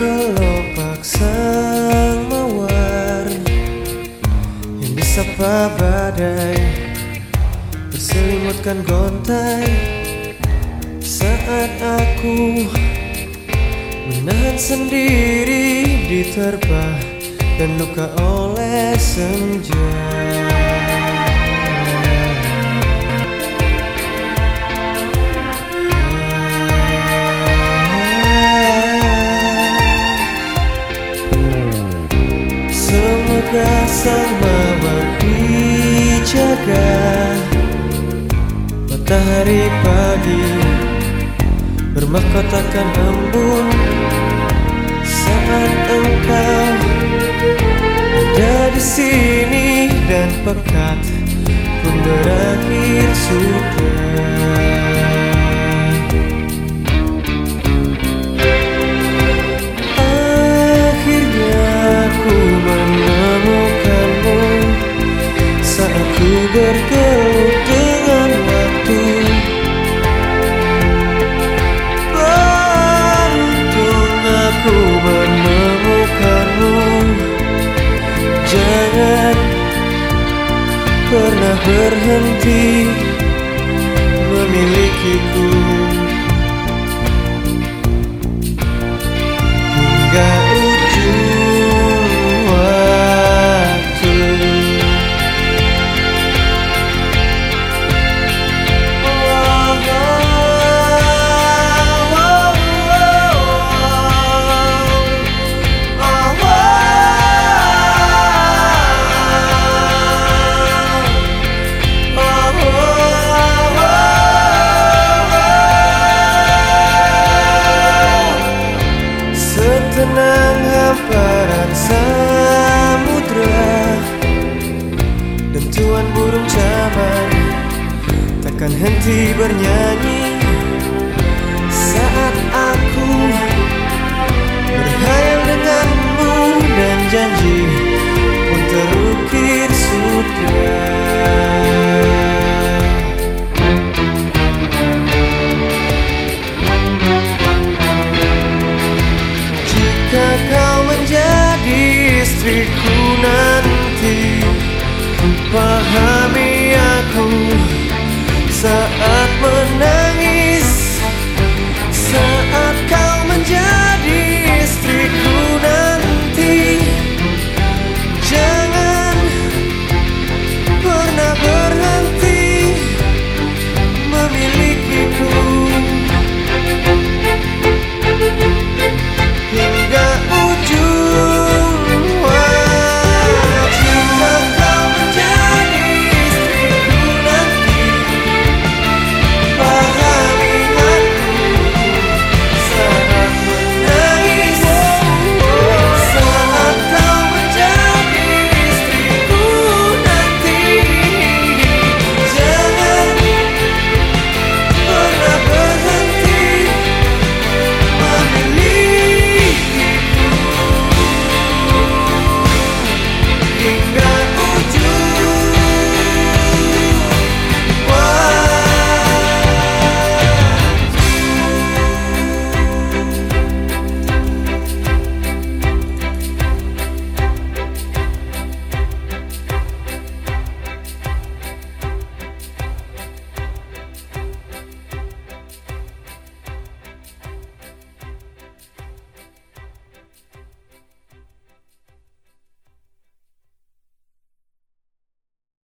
kelopak sang mawar Yang disapa badai Berselimutkan gontai. Saat aku Menahan sendiri diterpa Dan luka oleh senja Sang mawar dijaga. Matahari pagi bermahkotakan embun Saat engkau ada di sini dan pekat pun berakhir sudah pernah berhenti memilikiku hamparan samudra Dentuan burung caman Takkan henti bernyanyi. Saat aku Berhayal denganmu Dan janji